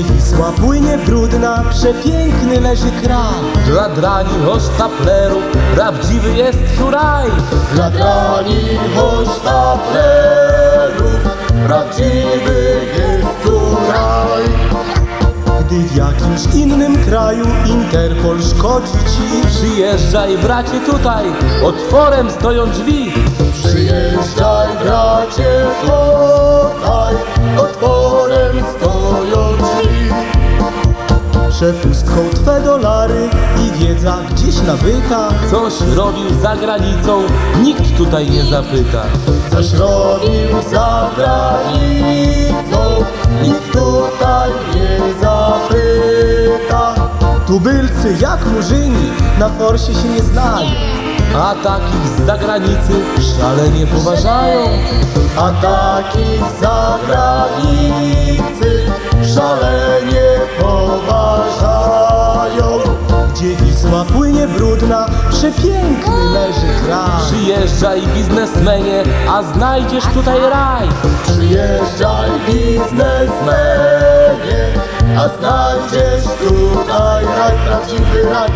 Wisła płynie brudna, przepiękny leży kraj. Dla drani hosztaplerów prawdziwy jest tu raj. Dla drani hosztaplerów prawdziwy jest tu raj. Gdy w jakimś innym kraju Interpol szkodzi ci, Przyjeżdżaj bracie tutaj, otworem stoją drzwi. Przyjeżdżaj bracie tutaj, przepustką twe dolary i wiedza gdzieś nabyta. Coś robił za granicą, nikt tutaj nie zapyta. Coś robił za granicą, nikt tutaj nie zapyta. Tubylcy jak murzyni na forsie się nie znają. A takich z zagranicy szalenie poważają. A takich za Gdzie Wisła płynie brudna, przepiękny leży kraj. Przyjeżdżaj biznesmenie, a znajdziesz tutaj raj. Przyjeżdżaj biznesmenie, a znajdziesz tutaj raj, prawdziwy raj.